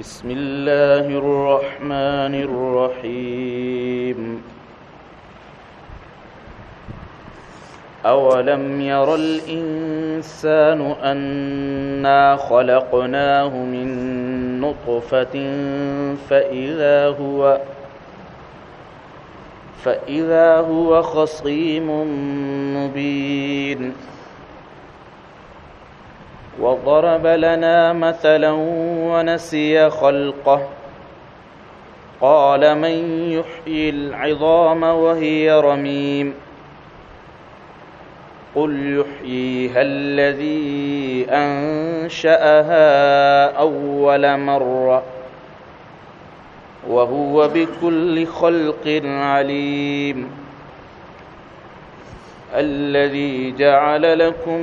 بسم الله الرحمن الرحيم. أولم ير الإنسان أنا خلقناه من نطفة فإذا هو فإذا هو خصيم مبين وضرب لنا مثلا ونسي خلقه. قال من يحيي العظام وهي رميم. قل يحييها الذي أنشأها أول مرة وهو بكل خلق عليم. الذي جعل لكم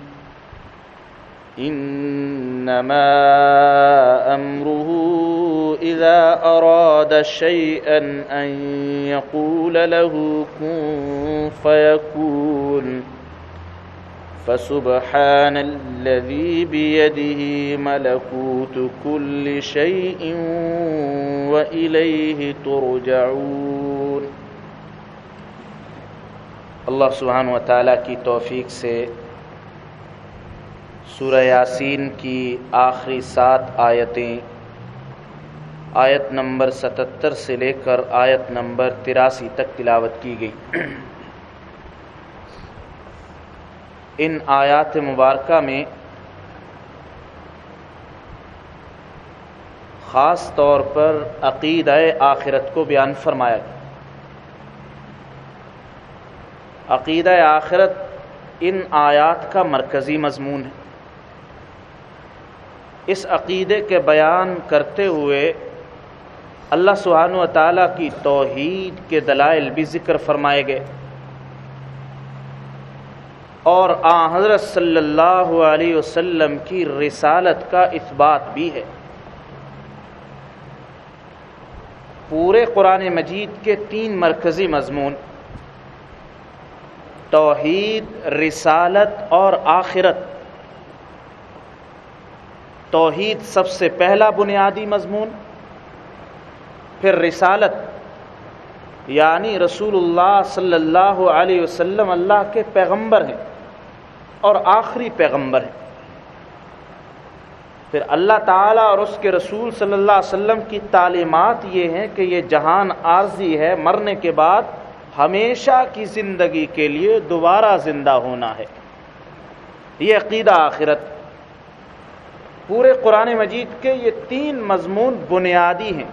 إنما أمره إذا أراد شيئا أن يقول له كن فيكون. فسبحان الذي بيده ملكوت كل شيء وإليه ترجعون. اللہ سبحانہ و تعالیٰ کی توفیق سے سورہ یاسین کی آخری سات آیتیں۔ آیت نمبر ستتر سے لے کر آیت نمبر تراسی تک تلاوت کی گئی۔ ان آیات مبارکہ میں خاص طور پر عقیدہ آخرت کو بیان فرمایا گیا۔ عقیدہ آخرت ان آیات کا مرکزی مضمون ہے۔ اس عقیدے کے بیان کرتے ہوئے اللہ سبحانہ و تعالیٰ کی توحید کے دلائل بھی ذکر فرمائے گئے۔ اور آ حضرت صلی اللہ علیہ وسلم کی رسالت کا اثبات بھی ہے۔ پورے قرآن مجید کے تین مرکزی مضمون، توحید، رسالت اور آخرت۔ توحید سب سے پہلا بنیادی مضمون، پھر رسالت یعنی رسول اللہ صلی اللہ علیہ وسلم اللہ کے پیغمبر ہیں اور آخری پیغمبر ہیں۔ پھر اللہ تعالیٰ اور اس کے رسول صلی اللہ علیہ وسلم کی تعلیمات یہ ہیں کہ یہ جہان عارضی ہے، مرنے کے بعد ہمیشہ کی زندگی کے لیے دوبارہ زندہ ہونا ہے۔ یہ عقیدہ آخرت۔ پورے قرآن مجید کے یہ تین مضمون بنیادی ہیں۔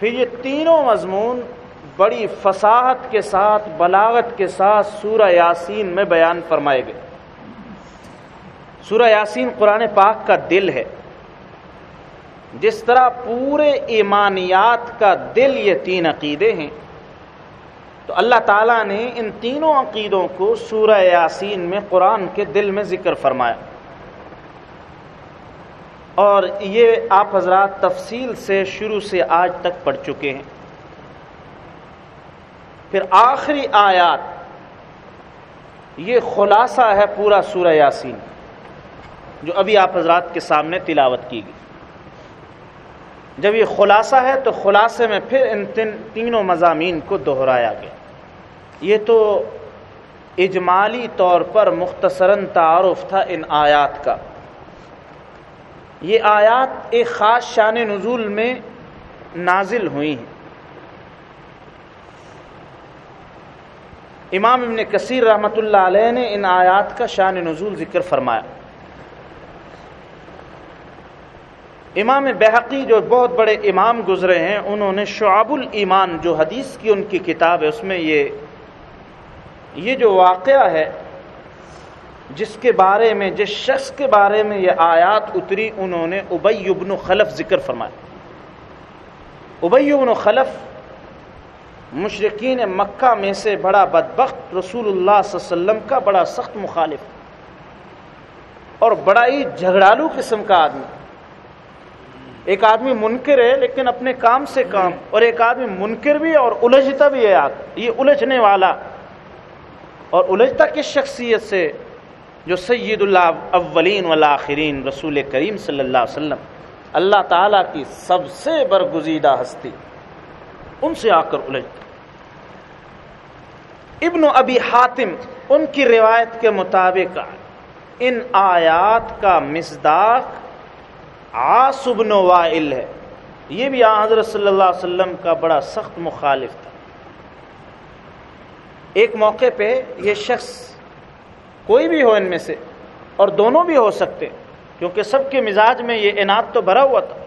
پھر یہ تینوں مضمون بڑی فصاحت کے ساتھ، بلاغت کے ساتھ سورہ یاسین میں بیان فرمائے گئے۔ سورہ یاسین قرآن پاک کا دل ہے۔ جس طرح پورے ایمانیات کا دل یہ تین عقیدے ہیں، تو اللہ تعالیٰ نے ان تینوں عقیدوں کو سورہ یاسین میں قرآن کے دل میں ذکر فرمایا۔ اور یہ آپ حضرات تفصیل سے شروع سے آج تک پڑھ چکے ہیں۔ پھر آخری آیات، یہ خلاصہ ہے پورا سورہ یاسین، جو ابھی آپ حضرات کے سامنے تلاوت کی گئی۔ جب یہ خلاصہ ہے تو خلاصے میں پھر ان تین، تینوں مضامین کو دہرایا گیا۔ یہ تو اجمالی طور پر مختصراً تعارف تھا ان آیات کا۔ یہ آیات ایک خاص شان نزول میں نازل ہوئی ہیں۔ امام ابن کثیر رحمۃ اللہ علیہ نے ان آیات کا شان نزول ذکر فرمایا۔ امام بحقی جو بہت بڑے امام گزرے ہیں، انہوں نے شعب الایمان جو حدیث کی ان کی کتاب ہے، اس میں یہ یہ جو واقعہ ہے جس کے بارے میں، جس شخص کے بارے میں یہ آیات اتری، انہوں نے ابی ابن خلف ذکر فرمایا۔ ابی ابن خلف مشرقین مکہ میں سے بڑا بدبخت رسول اللہ صلی اللہ علیہ وسلم کا بڑا سخت مخالف اور بڑا ہی جھگڑالو قسم کا آدمی۔ ایک آدمی منکر ہے لیکن اپنے کام سے کام، اور ایک آدمی منکر بھی اور الجھتا بھی ہے۔ یہ الجھنے والا۔ اور الجھتا کس شخصیت سے؟ جو سید اللہ اولین والآخرین رسول کریم صلی اللہ علیہ وسلم اللہ تعالیٰ کی سب سے برگزیدہ ہستی، ان سے آ کر الجھتا ابن ابی حاتم ان کی روایت کے مطابق ان آیات کا مزداق ابن وائل ہے۔ یہ بھی حضرت صلی اللہ علیہ وسلم کا بڑا سخت مخالف تھا۔ ایک موقع پہ یہ شخص کوئی بھی ہو ان میں سے، اور دونوں بھی ہو سکتے، کیونکہ سب کے مزاج میں یہ انعد تو بھرا ہوا تھا۔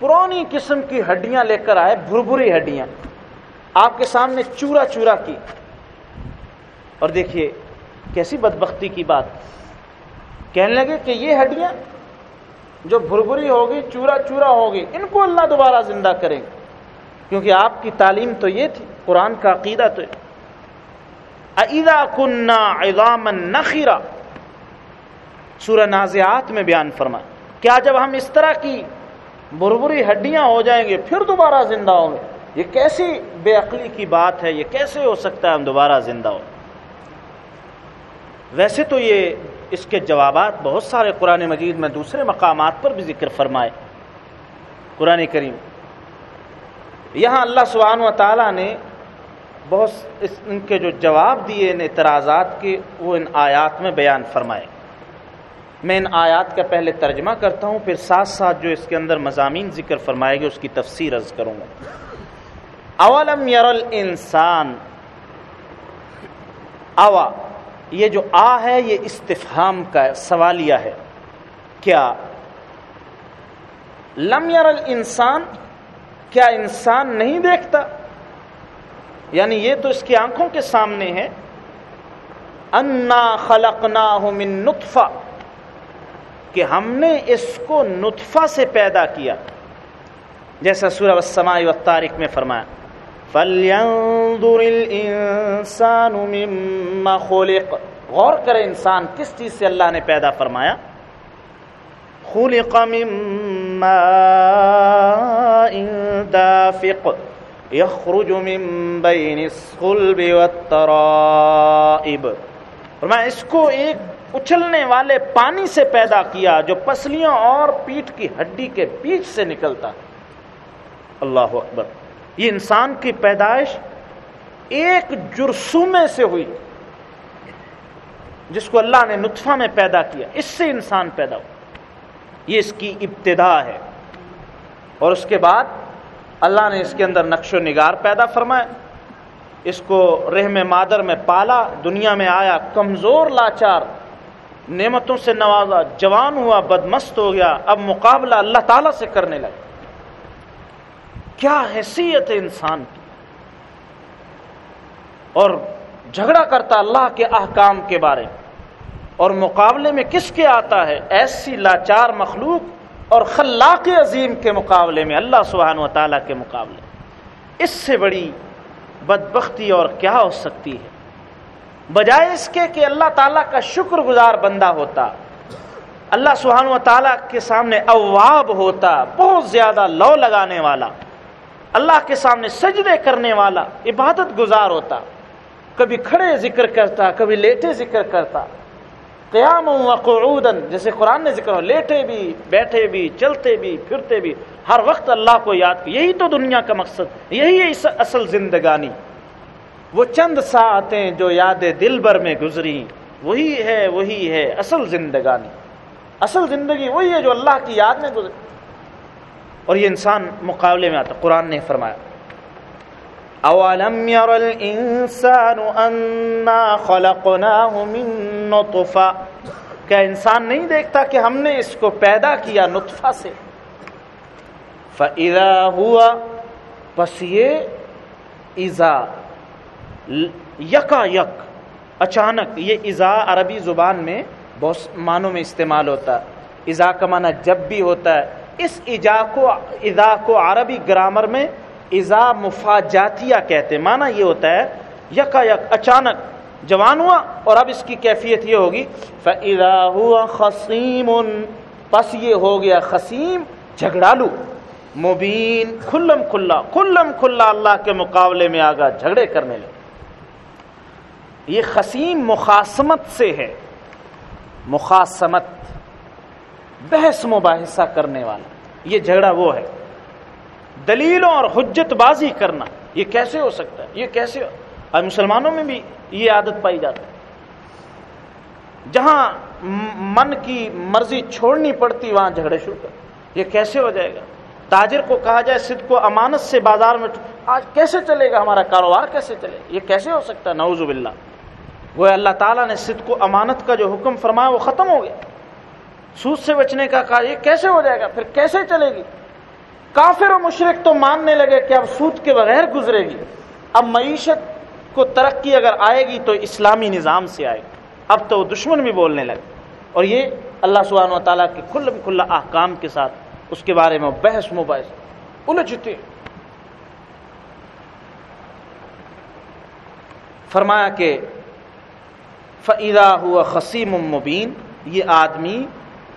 پرانی قسم کی ہڈیاں لے کر آئے بھربری ہڈیاں۔ آپ کے سامنے چورا چورا کی۔ اور دیکھیے، کیسی بدبختی کی بات۔ کہنے لگے کہ یہ ہڈیاں جو بھربری ہوگی، چورا چورا ہوگی، ان کو اللہ دوبارہ زندہ کریں گے۔ کیونکہ آپ کی تعلیم تو یہ تھی، قرآن کا عقیدہ تو عیدا کنہ اضام نخیرہ سورہ نازیات میں بیان فرما کیا جب ہم اس طرح کی بربری ہڈیاں ہو جائیں گے پھر دوبارہ زندہ ہوں گے؟ یہ کیسی بے عقلی کی بات ہے؟ یہ کیسے ہو سکتا ہے ہم دوبارہ زندہ ہوں؟ ویسے تو یہ اس کے جوابات بہت سارے قرآن مجید میں دوسرے مقامات پر بھی ذکر فرمائے۔ قرآن کریم، یہاں اللہ سبحانہ و تعالیٰ نے بہت اس ان کے جو جواب دیے ان اعتراضات کے، وہ ان آیات میں بیان فرمائے۔ میں ان آیات کا پہلے ترجمہ کرتا ہوں، پھر ساتھ ساتھ جو اس کے اندر مضامین ذکر فرمائے گے اس کی تفسیر عرض کروں گا۔ اولم یرل انسان اوا، یہ جو آ ہے، یہ استفہام کا سوالیہ ہے۔ کیا؟ لم یر انسان کیا انسان نہیں دیکھتا؟ یعنی یہ تو اس کی آنکھوں کے سامنے ہے۔ انا خلق من نطفہ، کہ ہم نے اس کو نطفہ سے پیدا کیا۔ جیسا سورہ السماء والطارق میں فرمایا، فَلْيَنظُرِ الْإِنسَانُ مِمَّا خُلِقَ۔ غور کرے انسان، کس چیز سے اللہ نے پیدا فرمایا؟ خُلِقَ مِمَّا دَافِقْ۔ يَخْرُجُ مِن بَيْنِ الصُّلْبِ وَالتَّرَائِبِ۔ فرمایا، اس کو ایک اچھلنے والے پانی سے پیدا کیا جو پسلیوں اور پیٹ کی ہڈی کے بیچ سے نکلتا اللہ اکبر۔ یہ انسان کی پیدائش ایک جرسومے سے ہوئی، جس کو اللہ نے نطفہ میں پیدا کیا۔ اس سے انسان پیدا ہوا۔ یہ اس کی ابتدا ہے۔ اور اس کے بعد اللہ نے اس کے اندر نقش و نگار پیدا فرمایا اس کو رحم مادر میں پالا، دنیا میں آیا، کمزور، لاچار، نعمتوں سے نوازا، جوان ہوا، بدمست ہو گیا، اب مقابلہ اللہ تعالیٰ سے کرنے لگا۔ کیا حیثیت ہے انسان کی؟ اور جھگڑا کرتا اللہ کے احکام کے بارے میں، اور مقابلے میں کس کے آتا ہے؟ ایسی لاچار مخلوق اور خلاق عظیم کے مقابلے میں اللہ سبحانہ و تعالیٰ کے مقابلے اس سے بڑی بدبختی اور کیا ہو سکتی ہے؟ بجائے اس کے کہ اللہ تعالیٰ کا شکر گزار بندہ ہوتا، اللہ سبحانہ و تعالیٰ کے سامنے اواب ہوتا، بہت زیادہ لو لگانے والا، اللہ کے سامنے سجدے کرنے والا، عبادت گزار ہوتا، کبھی کھڑے ذکر کرتا، کبھی لیٹے ذکر کرتا۔ قیام و قعودن جیسے قرآن نے ذکر ہو، لیٹے بھی، بیٹھے بھی، چلتے بھی، پھرتے بھی، ہر وقت اللہ کو یاد کی یہی تو دنیا کا مقصد، یہی ہے اصل زندگانی۔ وہ چند ساعتیں جو یاد دل بر میں گزری، وہی ہے وہی ہے اصل زندگانی۔ اصل زندگی وہی ہے جو اللہ کی یاد میں گزرے اور یہ انسان مقابلے میں آتا، قرآن نے فرمایا۔ اولم ير الانسان انا خلقناه من نطفه کیا انسان نہیں دیکھتا کہ ہم نے اس کو پیدا کیا نطفہ سے؟ فَإِذَا ہوا، پس یہ ازا یکا یک، اچانک، یہ ازا عربی زبان میں بہت معنوں میں استعمال ہوتا ہے۔ ازا کا معنی جب بھی ہوتا ہے۔ اس ایجا کو، اذا کو عربی گرامر میں ازا مفاجاتیہ کہتے معنی یہ ہوتا ہے، یکا یک اچانک جوان ہوا اور اب اس کی کیفیت یہ ہوگی۔ فَإِذَا هُوَ خَصِيمٌ، پس یہ ہو گیا خسیم جھگڑالو۔ مبین، کھلم کھلا کھلم کھلا اللہ کے مقابلے میں آگا جھگڑے کرنے لگے۔ یہ خسیم مخاسمت سے ہے۔ مخاسمت بحث مباحثہ کرنے والا۔ یہ جھگڑا وہ ہے۔ دلیلوں اور حجت بازی کرنا، یہ کیسے ہو سکتا ہے؟ یہ کیسے ہو؟ اور مسلمانوں میں بھی یہ عادت پائی جاتی ہے۔ جہاں من کی مرضی چھوڑنی پڑتی، وہاں جھگڑے شروع کر۔ یہ کیسے ہو جائے گا؟ تاجر کو کہا جائے صد کو امانت سے بازار میں آج کیسے چلے گا؟ ہمارا کاروبار کیسے چلے یہ کیسے ہو سکتا ہے؟ نعوذ باللہ۔ وہ اللہ تعالیٰ نے صد کو امانت کا جو حکم فرمایا، وہ ختم ہو گیا۔ سود سے بچنے کا کہا، یہ کیسے ہو جائے گا؟ پھر کیسے چلے گی؟ کافر و مشرق تو ماننے لگے کہ اب سود کے بغیر گزرے گی۔ اب معیشت کو ترقی اگر آئے گی تو اسلامی نظام سے آئے گی۔ اب تو وہ دشمن بھی بولنے لگے۔ اور یہ اللہ سبحانہ و تعالیٰ کے کھل کھلا احکام کے ساتھ اس کے بارے میں بحث مباحث الجھتے فرمایا کہ فعدہ ہوا خسیم مبین یہ آدمی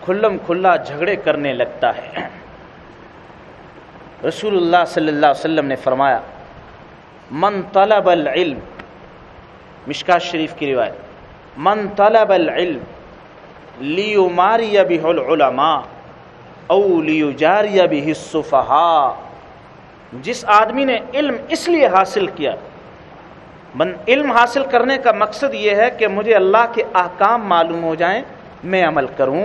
کھلم کھلا جھگڑے کرنے لگتا ہے۔ رسول اللہ صلی اللہ علیہ وسلم نے فرمایا من طلب العلم مشکا شریف کی روایت من طلب العلم لیو ماری العلماء او لیو جاری بہ الصفحاء جس آدمی نے علم اس لیے حاصل کیا من علم حاصل کرنے کا مقصد یہ ہے کہ مجھے اللہ کے احکام معلوم ہو جائیں میں عمل کروں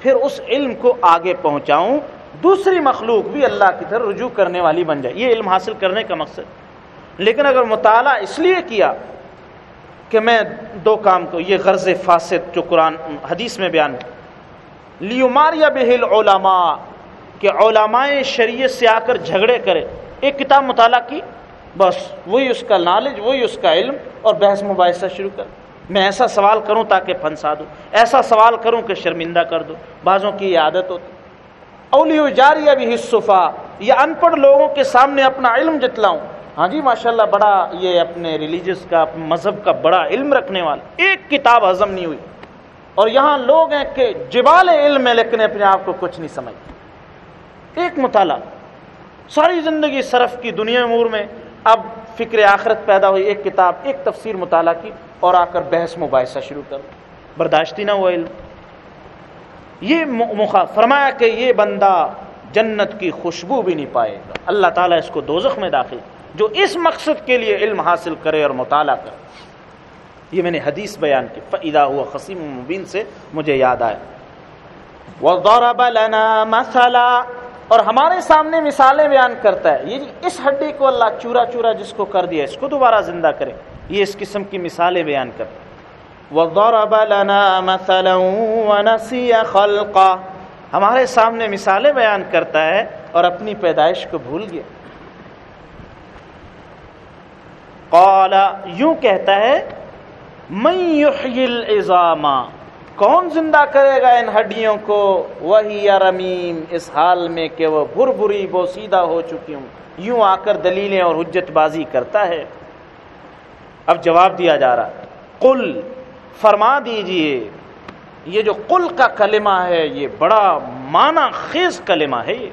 پھر اس علم کو آگے پہنچاؤں دوسری مخلوق بھی اللہ کی طرف رجوع کرنے والی بن جائے، یہ علم حاصل کرنے کا مقصد۔ لیکن اگر مطالعہ اس لیے کیا کہ میں دو کام کو، یہ غرض فاسد جو قرآن حدیث میں بیان لیماریا بہل علماء کہ علماء شریعت سے آ کر جھگڑے کرے۔ ایک کتاب مطالعہ کی، بس وہی اس کا نالج وہی اس کا علم، اور بحث مباحثہ شروع کر۔ میں ایسا سوال کروں تاکہ پھنسا دوں۔ ایسا سوال کروں کہ شرمندہ کر دوں۔ بعضوں کی یہ عادت ہوتی۔ اولیو جاری ابھی حصفا، یہ ان پڑھ لوگوں کے سامنے اپنا علم جتلاؤں۔ ہاں جی ماشاءاللہ بڑا یہ اپنے ریلیجس کا مذہب کا بڑا علم رکھنے والا۔ ایک کتاب ہضم نہیں ہوئی۔ اور یہاں لوگ ہیں کہ جبال علم ہے لیکن اپنے آپ کو کچھ نہیں سمجھتے۔ ایک مطالعہ۔ ساری زندگی صرف کی دنیا امور میں، اب فکر آخرت پیدا ہوئی، ایک کتاب، ایک تفسیر مطالعہ کی اور آ کر بحث مباحثہ شروع کر۔ برداشتی نہ ہوا علم۔ یہ مخا فرمایا کہ یہ بندہ جنت کی خوشبو بھی نہیں پائے گا۔ اللہ تعالیٰ اس کو دوزخ میں داخل جو اس مقصد کے لیے علم حاصل کرے اور مطالعہ کرے۔ یہ میں نے حدیث بیان کی۔ فعدہ ہوا خسیم مبین سے مجھے یاد آیا۔ وَضَرَبَ لَنَا مَثَلًا۔ اور ہمارے سامنے مثالیں بیان کرتا ہے۔ یہ اس ہڈی کو اللہ چورا چورا جس کو کر دیا اس کو دوبارہ زندہ کرے۔ یہ اس قسم کی مثالیں بیان کرتا ہے۔ وضرب لنا مثلا ونسي خلقا۔ ہمارے سامنے مثالیں بیان کرتا ہے اور اپنی پیدائش کو بھول گیا۔ قال، یوں کہتا ہے، من يحيي العظام، کون زندہ کرے گا ان ہڈیوں کو؟ وہی رمیم، اس حال میں کہ وہ بر بری بوسیدہ ہو چکی ہوں۔ یوں آ کر دلیلیں اور حجت بازی کرتا ہے۔ اب جواب دیا جا رہا قل فرما دیجیے، یہ جو قل کا کلمہ ہے، یہ بڑا معنی خیز کلمہ ہے۔ یہ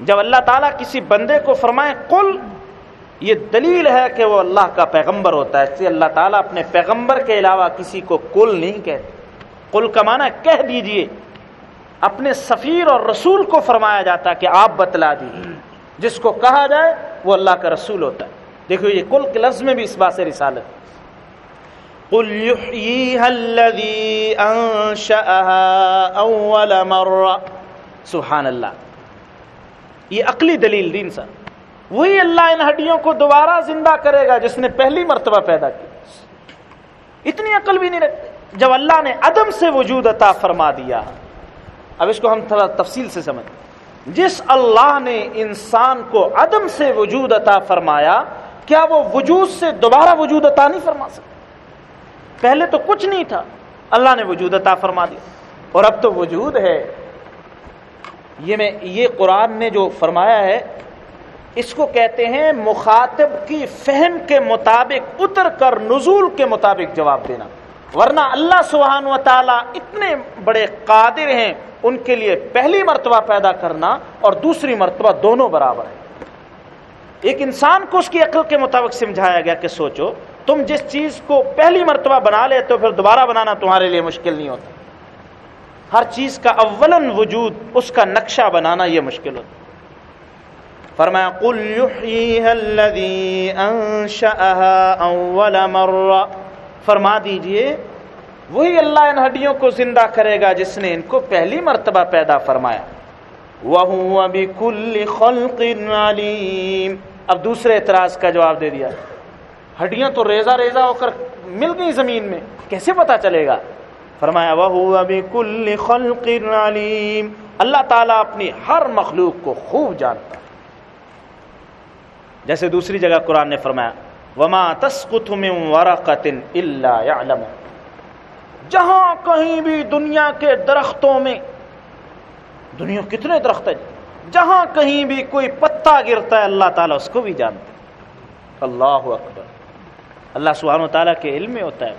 جب اللہ تعالیٰ کسی بندے کو فرمائے، قل، یہ دلیل ہے کہ وہ اللہ کا پیغمبر ہوتا ہے۔ اس سے اللہ تعالیٰ اپنے پیغمبر کے علاوہ کسی کو کل نہیں کہتے۔ قل کا معنی کہہ دیجیے، اپنے سفیر اور رسول کو فرمایا جاتا کہ آپ بتلا دیجیے جس کو کہا جائے، وہ اللہ کا رسول ہوتا ہے۔ دیکھو، یہ کل کے لفظ میں بھی اس بات سے رسالت قل يحييها الذي انشأها اول مرة سبحان اللہ یہ عقلی دلیل دین سا۔ وہی اللہ ان ہڈیوں کو دوبارہ زندہ کرے گا جس نے پہلی مرتبہ پیدا کی۔ اتنی عقل بھی نہیں رکھتے جب اللہ نے عدم سے وجود عطا فرما دیا۔ اب اس کو ہم تھوڑا تفصیل سے سمجھ۔ جس اللہ نے انسان کو عدم سے وجود عطا فرمایا، کیا وہ وجود سے دوبارہ وجود عطا نہیں فرما سکتا؟ پہلے تو کچھ نہیں تھا۔ اللہ نے وجود عطا فرما دیا۔ اور اب تو وجود ہے۔ یہ میں یہ قرآن نے جو فرمایا ہے، اس کو کہتے ہیں مخاطب کی فہم کے مطابق، اتر کر نزول کے مطابق جواب دینا۔ ورنہ اللہ سبحانہ و تعالیٰ اتنے بڑے قادر ہیں، ان کے لیے پہلی مرتبہ پیدا کرنا اور دوسری مرتبہ دونوں برابر ہیں۔ ایک انسان کو اس کی عقل کے مطابق سمجھایا گیا کہ سوچو تم جس چیز کو پہلی مرتبہ بنا لے تو پھر دوبارہ بنانا تمہارے لیے مشکل نہیں ہوتا۔ ہر چیز کا اولن وجود، اس کا نقشہ بنانا یہ مشکل ہوتا۔ فرمایا، قل الذي انشأها اول مره فرما دیجیے، وہی اللہ ان ہڈیوں کو زندہ کرے گا جس نے ان کو پہلی مرتبہ پیدا فرمایا۔ وَهُوَ بِكُلِّ خَلْقٍ عَلِيمٍ۔ اب دوسرے اعتراض کا جواب دے دیا۔ ہڈیاں تو ریزہ ریزہ ہو کر مل گئی زمین میں، کیسے پتا چلے گا؟ فرمایا، وَهُوَ بِكُلِّ خَلْقٍ عَلِيمٍ۔ اللہ تعالیٰ اپنی ہر مخلوق کو خوب جانتا ہے۔ جیسے دوسری جگہ قرآن نے فرمایا، وما تسقط من ورقت الا يعلم جہاں کہیں بھی دنیا کے درختوں میں، دنیا کتنے درخت ہیں؟ جہاں کہیں بھی کوئی پتا گرتا ہے، اللہ تعالیٰ اس کو بھی جانتے اللہ اکبر۔ اللہ سبحانہ و تعالیٰ کے علم میں ہوتا ہے۔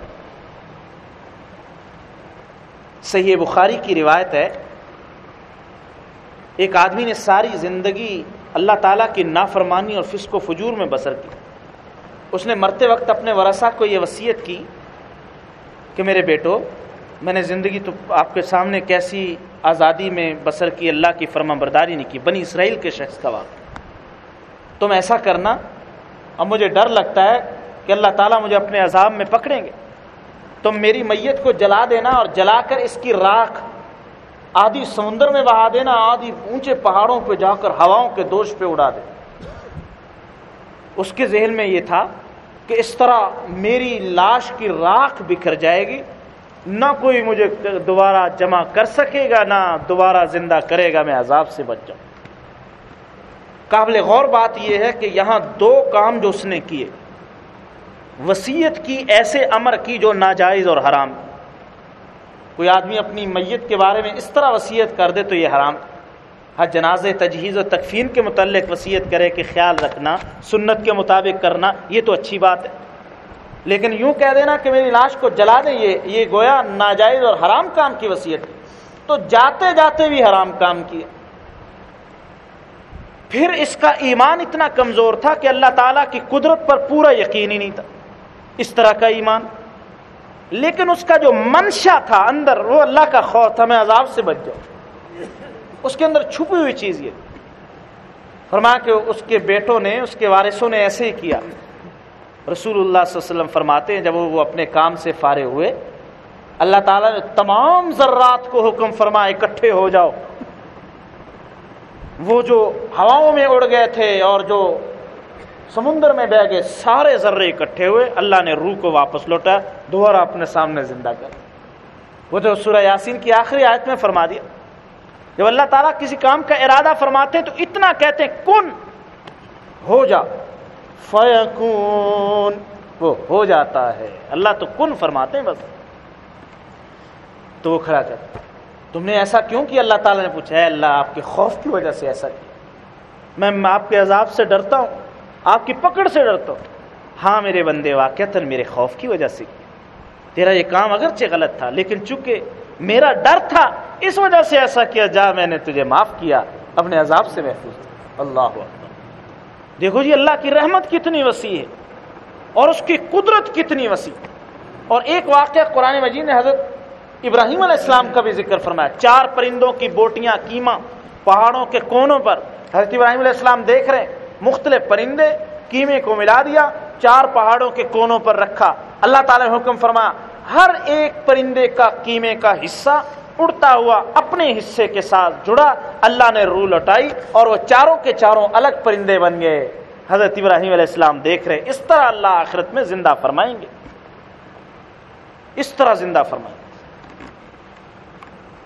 صحیح بخاری کی روایت ہے، ایک آدمی نے ساری زندگی اللہ تعالیٰ کی نافرمانی اور فسق و فجور میں بسر کی۔ اس نے مرتے وقت اپنے ورثہ کو یہ وصیت کی کہ میرے بیٹو، میں نے زندگی تو آپ کے سامنے کیسی آزادی میں بسر کی، اللہ کی فرما برداری نہیں کی، بنی اسرائیل کے شخص کا واقع تم ایسا کرنا، اب مجھے ڈر لگتا ہے کہ اللہ تعالیٰ مجھے اپنے عذاب میں پکڑیں گے۔ تم میری میت کو جلا دینا اور جلا کر اس کی راکھ آدھی سمندر میں بہا دینا، آدھی اونچے پہاڑوں پہ جا کر ہواؤں کے دوش پہ اڑا دے اس کے ذہن میں یہ تھا کہ اس طرح میری لاش کی راکھ بکھر جائے گی۔ نہ کوئی مجھے دوبارہ جمع کر سکے گا، نہ دوبارہ زندہ کرے گا، میں عذاب سے بچ جاؤں۔ قابل غور بات یہ ہے کہ یہاں دو کام جو اس نے کیے۔ وسیعت کی ایسے امر کی جو ناجائز اور حرام۔ کوئی آدمی اپنی میت کے بارے میں اس طرح وصیت کر دے تو یہ حرام۔ ہر جناز تجہیز و تکفین کے متعلق وصیت کرے کہ خیال رکھنا، سنت کے مطابق کرنا، یہ تو اچھی بات ہے۔ لیکن یوں کہہ دینا کہ میری لاش کو جلا دیں، یہ یہ گویا ناجائز اور حرام کام کی وصیت تو جاتے جاتے بھی حرام کام کیے پھر اس کا ایمان اتنا کمزور تھا کہ اللہ تعالیٰ کی قدرت پر پورا یقین ہی نہیں تھا۔ اس طرح کا ایمان۔ لیکن اس کا جو منشا تھا اندر، وہ اللہ کا خوف تھا میں عذاب سے بچ جاؤں اس کے اندر چھپی ہوئی چیز یہ۔ فرمایا کہ اس کے بیٹوں نے، اس کے وارثوں نے ایسے ہی کیا۔ رسول اللہ صلی اللہ علیہ وسلم فرماتے ہیں، جب وہ اپنے کام سے فارے ہوئے، اللہ تعالیٰ نے تمام ذرات کو حکم فرمایا، اکٹھے ہو جاؤ۔ وہ جو ہواؤں میں اڑ گئے تھے اور جو سمندر میں بہ گئے سارے ذرے اکٹھے ہوئے، اللہ نے روح کو واپس لوٹا، دوبارہ اپنے سامنے زندہ کر۔ وہ تو سورہ یاسین کی آخری آیت میں فرما دیا۔ جب اللہ تعالیٰ کسی کام کا ارادہ فرماتے تو اتنا کہتے ہیں کن ہو جا۔ فیکون۔ وہ ہو جاتا ہے۔ اللہ تو کن فرماتے ہیں بس۔ تو وہ کھڑا کر۔ تم نے ایسا کیوں کیا؟ اللہ تعالیٰ نے پوچھا ہے اللہ، آپ کے خوف کی وجہ سے ایسا کیا؟ میں آپ کے عذاب سے ڈرتا ہوں۔ آپ کی پکڑ سے ڈرتا ہوں۔ ہاں میرے بندے واقع میرے خوف کی وجہ سے۔ تیرا یہ کام اگرچہ غلط تھا، لیکن چونکہ میرا ڈر تھا، اس وجہ سے ایسا کیا جا، میں نے تجھے معاف کیا، اپنے عذاب سے محفوظ۔ اللہ دیکھو جی اللہ کی رحمت کتنی وسیع ہے اور اس کی قدرت کتنی وسیع۔ اور ایک واقعہ قرآن مجید نے حضرت ابراہیم علیہ السلام کا بھی ذکر فرمایا۔ چار پرندوں کی بوٹیاں، کیما، پہاڑوں کے کونوں پر۔ حضرت ابراہیم علیہ السلام دیکھ رہے ہیں۔ مختلف پرندے کیمے کو ملا دیا، چار پہاڑوں کے کونوں پر رکھا۔ اللہ تعالی نے حکم فرما، ہر ایک پرندے کا قیمے کا حصہ اڑتا ہوا اپنے حصے کے ساتھ جڑا۔ اللہ نے رو لوٹائی اور وہ چاروں کے چاروں الگ پرندے بن گئے۔ حضرت ابراہیم علیہ السلام دیکھ رہے، اس طرح اللہ آخرت میں زندہ فرمائیں گے۔ اس طرح زندہ فرمائیں گے۔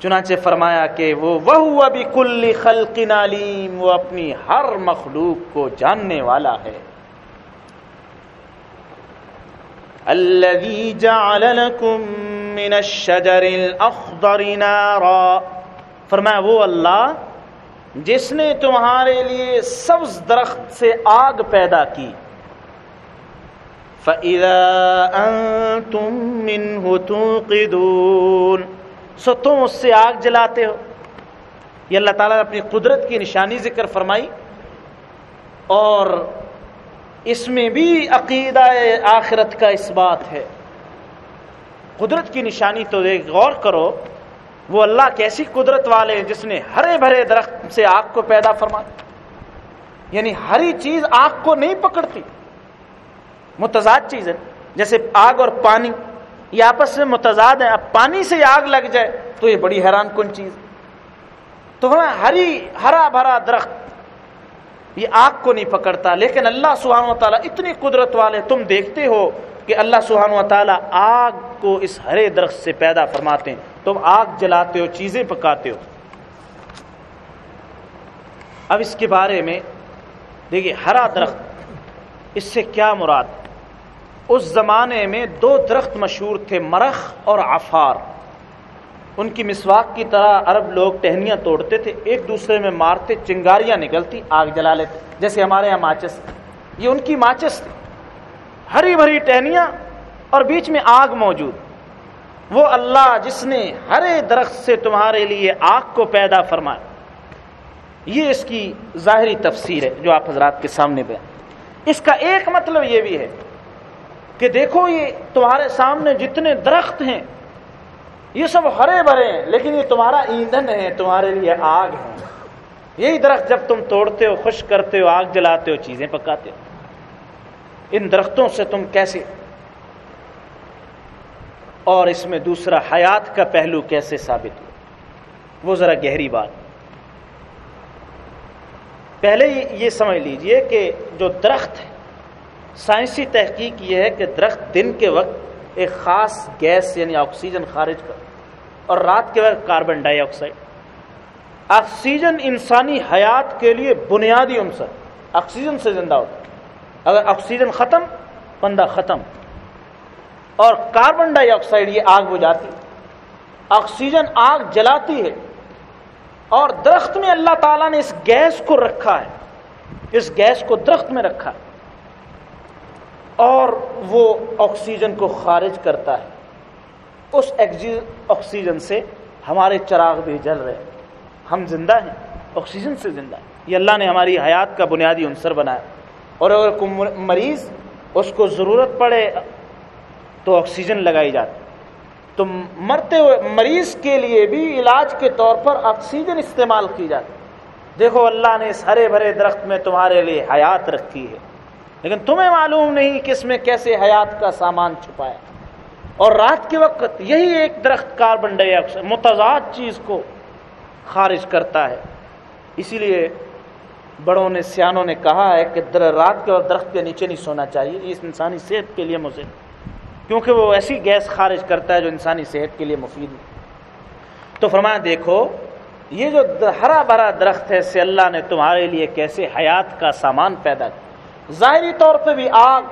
چنانچہ فرمایا کہ وہ وہ ابھی کل خلق نالیم وہ اپنی ہر مخلوق کو جاننے والا ہے۔ الذي جعل لكم من الشجر الاخضر نارا۔ فرمایا، وہ اللہ، جس نے تمہارے لیے سبز درخت سے آگ پیدا کی۔ فَإِذَا أَنتُم مِّنْهُ تُوقِدُونَ سو تم اس سے آگ جلاتے ہو۔ یہ اللہ تعالیٰ نے اپنی قدرت کی نشانی ذکر فرمائی۔ اور اس میں بھی عقیدہ آخرت کا اس بات ہے۔ قدرت کی نشانی تو دیکھ، غور کرو، وہ اللہ کیسی قدرت والے ہیں جس نے ہرے بھرے درخت سے آگ کو پیدا فرما یعنی ہری چیز آگ کو نہیں پکڑتی۔ متضاد چیز ہے، جیسے آگ اور پانی۔ یہ آپس میں متضاد ہیں، اب پانی سے آگ لگ جائے تو یہ بڑی حیران کن چیز۔ تو ہمیں ہری، ہرا بھرا درخت، یہ آگ کو نہیں پکڑتا، لیکن اللہ سبحانہ و تعالیٰ اتنی قدرت والے، تم دیکھتے ہو کہ اللہ سبحانہ و تعالیٰ آگ کو اس ہرے درخت سے پیدا فرماتے ہیں۔ تم آگ جلاتے ہو، چیزیں پکاتے ہو۔ اب اس کے بارے میں، دیکھیے، ہرا درخت، اس سے کیا مراد؟ اس زمانے میں دو درخت مشہور تھے، مرخ اور عفار۔ ان کی مسواک کی طرح عرب لوگ ٹہنیاں توڑتے تھے، ایک دوسرے میں مارتے، چنگاریاں نکلتی آگ جلا لیتے، جیسے ہمارے یہاں ماچس۔ یہ ان کی ماچس تھی ہری بھری ٹہنیاں اور بیچ میں آگ موجود۔ وہ اللہ جس نے ہرے درخت سے تمہارے لیے آگ کو پیدا فرمایا۔ یہ اس کی ظاہری تفسیر ہے جو آپ حضرات کے سامنے پہ اس کا ایک مطلب یہ بھی ہے کہ دیکھو یہ تمہارے سامنے جتنے درخت ہیں، یہ سب ہرے بھرے ہیں، لیکن یہ تمہارا ایندھن ہے، تمہارے لیے آگ ہے۔ یہی درخت جب تم توڑتے ہو خوش کرتے ہو، آگ جلاتے ہو، چیزیں پکاتے ہو، ان درختوں سے تم کیسے؟ اور اس میں دوسرا حیات کا پہلو کیسے ثابت ہو وہ ذرا گہری بات۔ پہلے یہ سمجھ لیجیے کہ جو درخت ہے سائنسی تحقیق یہ ہے کہ درخت دن کے وقت ایک خاص گیس یعنی آکسیجن خارج کر اور رات کے وقت کاربن ڈائی آکسائڈ آکسیجن انسانی حیات کے لیے بنیادی عنصر آکسیجن سے زندہ ہوتا اگر آکسیجن ختم، بندہ ختم۔ اور کاربن ڈائی آکسائڈ یہ آگ بجھاتی آکسیجن آگ جلاتی ہے۔ اور درخت میں اللہ تعالیٰ نے اس گیس کو رکھا ہے۔ اس گیس کو درخت میں رکھا ہے۔ اور وہ آکسیجن کو خارج کرتا ہے۔ اس آکسیجن سے ہمارے چراغ بھی جل رہے ہم زندہ ہیں۔ آکسیجن سے زندہ ہیں۔ یہ اللہ نے ہماری حیات کا بنیادی عنصر بنایا۔ اور اگر کوئی مریض اس کو ضرورت پڑے تو آکسیجن لگائی جاتی۔ تو مرتے ہوئے مریض کے لیے بھی علاج کے طور پر آکسیجن استعمال کی جاتی۔ دیکھو اللہ نے اس ہرے بھرے درخت میں تمہارے لیے حیات رکھی ہے۔ لیکن تمہیں معلوم نہیں کہ اس میں کیسے حیات کا سامان چھپایا اور رات کے وقت یہی ایک درخت کاربن ڈائی آکسائڈ متضاد چیز کو خارج کرتا ہے۔ اسی لیے بڑوں نے، سیانوں نے کہا ہے کہ رات کے وقت درخت کے نیچے نہیں سونا چاہیے، یہ انسانی صحت کے لیے مضر کیونکہ وہ ایسی گیس خارج کرتا ہے جو انسانی صحت کے لیے مفید ہے۔ تو فرمایا، دیکھو، یہ جو ہرا بھرا درخت ہے سے اللہ نے تمہارے لیے کیسے حیات کا سامان پیدا کیا۔ ظاہری طور پہ بھی آگ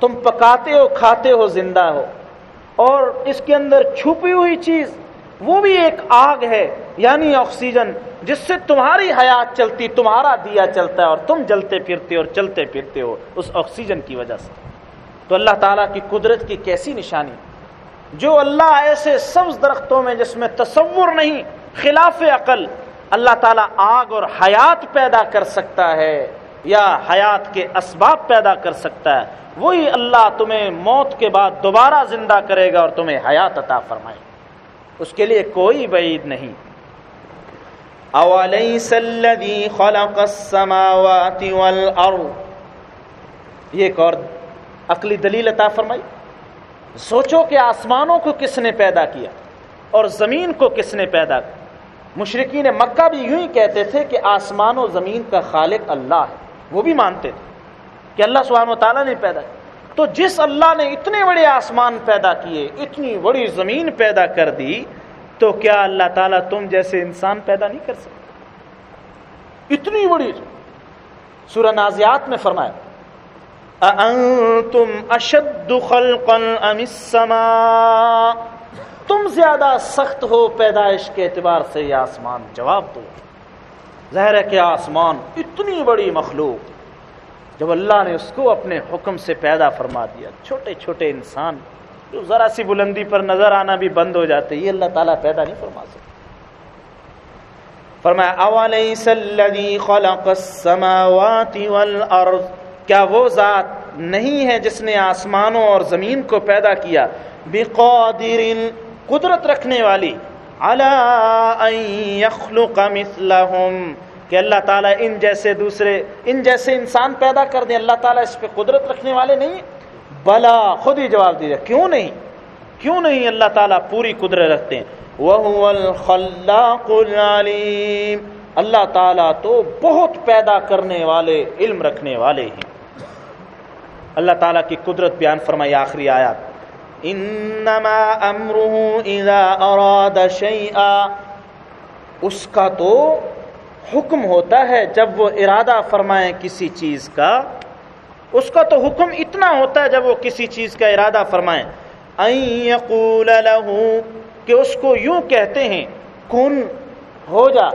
تم پکاتے ہو، کھاتے ہو، زندہ ہو۔ اور اس کے اندر چھپی ہوئی چیز، وہ بھی ایک آگ ہے یعنی آکسیجن، جس سے تمہاری حیات چلتی، تمہارا دیا چلتا ہے اور تم جلتے پھرتے اور چلتے پھرتے ہو اس آکسیجن کی وجہ سے۔ تو اللہ تعالیٰ کی قدرت کی کیسی نشانی؟ جو اللہ ایسے سبز درختوں میں جس میں تصور نہیں، خلاف عقل، اللہ تعالیٰ آگ اور حیات پیدا کر سکتا ہے۔ یا حیات کے اسباب پیدا کر سکتا ہے وہی اللہ تمہیں موت کے بعد دوبارہ زندہ کرے گا اور تمہیں حیات عطا فرمائے اس کے لیے کوئی بعید نہیں۔ خلق السماوات والارض یہ ایک اور عقلی دلیل عطا فرمائی۔ سوچو کہ آسمانوں کو کس نے پیدا کیا اور زمین کو کس نے پیدا کیا۔ مشرقین مکہ بھی یوں ہی کہتے تھے کہ آسمان و زمین کا خالق اللہ ہے۔ وہ بھی مانتے تھے کہ اللہ سبحانہ و تعالیٰ نے پیدا کیا تو جس اللہ نے اتنے بڑے آسمان پیدا کیے، اتنی بڑی زمین پیدا کر دی، تو کیا اللہ تعالیٰ تم جیسے انسان پیدا نہیں کر سکتے؟ اتنی بڑی سورہ نازیات میں فرمایا أأنتم أشد خلقا أم السماء؟ تم زیادہ سخت ہو پیدائش کے اعتبار سے یہ آسمان؟ جواب دو۔ ظاہر ہے کہ آسمان اتنی بڑی مخلوق جب اللہ نے اس کو اپنے حکم سے پیدا فرما دیا، چھوٹے چھوٹے انسان جو ذرا سی بلندی پر نظر آنا بھی بند ہو جاتے، یہ اللہ تعالیٰ پیدا نہیں فرما سکتے۔ فرمایا اولیس الذی خلق السماوات والارض کیا وہ ذات نہیں ہے جس نے آسمانوں اور زمین کو پیدا کیا؟ بقادر قدرت رکھنے والی۔ يخلق مثلهم، کہ اللہ تعالیٰ ان جیسے دوسرے، ان جیسے انسان پیدا کر دیں اللہ تعالیٰ اس پہ قدرت رکھنے والے نہیں، بلا خود ہی جواب دیجیے کیوں نہیں؟ کیوں نہیں اللہ تعالیٰ پوری قدرت رکھتے ہیں؟ وہ الخلاق العلیم اللہ تعالیٰ تو بہت پیدا کرنے والے، علم رکھنے والے ہیں۔ اللہ تعالیٰ کی قدرت بیان فرمائی آخری آیات۔ انما امره اذا اراد شيئا اس کا تو حکم ہوتا ہے جب وہ ارادہ فرمائے کسی چیز کا، اس کا تو حکم اتنا ہوتا ہے جب وہ کسی چیز کا ارادہ فرمائے۔ یقول له کہ اس کو یوں کہتے ہیں، کن، ہو جا،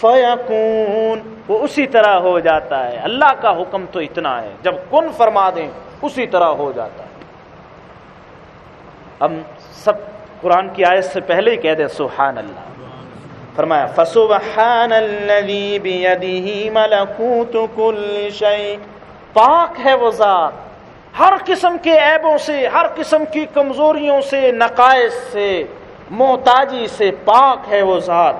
فیکون، وہ اسی طرح ہو جاتا ہے۔ اللہ کا حکم تو اتنا ہے، جب کن فرما دیں، اسی طرح ہو جاتا ہے۔ ہم سب قرآن کی آیت سے پہلے ہی کہہ دیں سبحان اللہ فرمایا فسبحان الذي بيده ملكوت كل شيء۔ پاک ہے وہ ذات۔ ہر قسم کے عیبوں سے، ہر قسم کی کمزوریوں سے، نقائص سے، محتاجی سے پاک ہے وہ ذات۔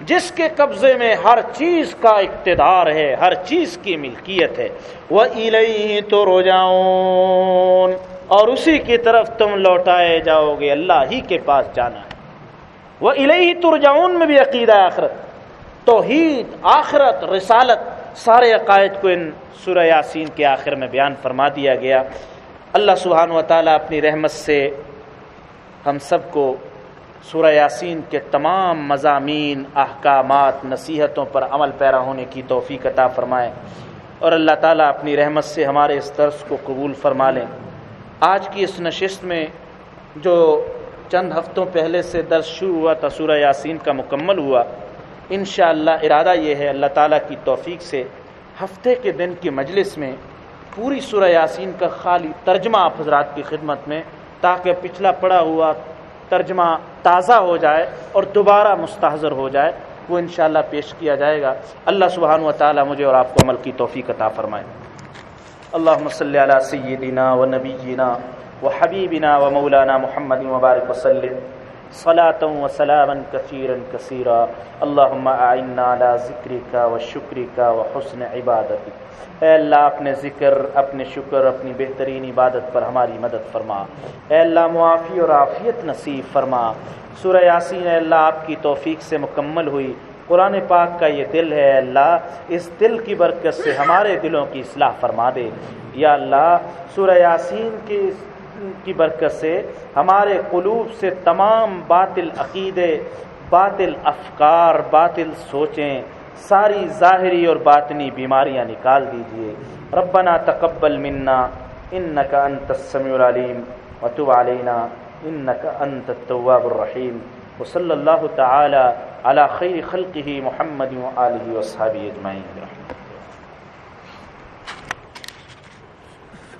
جس کے قبضے میں ہر چیز کا اقتدار ہے، ہر چیز کی ملکیت ہے۔ وہ الہی تو رو اور اسی کی طرف تم لوٹائے جاؤ گے، اللہ ہی کے پاس جانا ہے۔ وہ الہی ترجاؤن میں بھی عقیدہ آخرت۔ توحید، آخرت، رسالت، سارے عقائد کو ان سورہ یاسین کے آخر میں بیان فرما دیا گیا۔ اللہ سبحان و تعالیٰ اپنی رحمت سے ہم سب کو سورہ یاسین کے تمام مضامین، احکامات، نصیحتوں پر عمل پیرا ہونے کی توفیق عطا فرمائے۔ اور اللہ تعالیٰ اپنی رحمت سے ہمارے اس درس کو قبول فرما لیں۔ آج کی اس نشست میں جو چند ہفتوں پہلے سے درس شروع ہوا تھا، سورہ یاسین کا مکمل ہوا، انشاءاللہ ارادہ یہ ہے، اللہ تعالیٰ کی توفیق سے ہفتے کے دن کی مجلس میں پوری سورہ یاسین کا خالی ترجمہ آپ حضرات کی خدمت میں، تاکہ پچھلا پڑا ہوا ترجمہ تازہ ہو جائے اور دوبارہ مستحضر ہو جائے، وہ انشاءاللہ پیش کیا جائے گا۔ اللہ سبحانہ و تعالیٰ مجھے اور آپ کو عمل کی توفیق عطا فرمائے۔ اللہم صلی علی سیدنا و نبینا و حبیبنا و مولانا محمد مبارک وسلم. صلاة و سلاما کثیرا کثیرا اللہم اعنا علی ذکرکا و شکرکا و حسن اے اللہ، اپنے ذکر، اپنے شکر، اپنی بہترین عبادت پر ہماری مدد فرما. اے اللہ، معافی اور عافیت نصیب فرما. سورہ یاسین، اے اللہ، آپ کی توفیق سے مکمل ہوئی. قرآن پاک کا یہ دل ہے، اللہ اس دل کی برکت سے ہمارے دلوں کی اصلاح فرما دے۔ یا اللہ، سورہ یاسین کی کی برکت سے ہمارے قلوب سے تمام باطل عقیدے، باطل افکار، باطل سوچیں، ساری ظاہری اور باطنی بیماریاں نکال دیجیے۔ ربنا تقبل منا، انکا انت السمیع العلیم، وتب علینا، انکا انت التواب الرحیم۔ وصلی اللہ تعالی علی خیر خلقه محمد و آلہ و اجمعین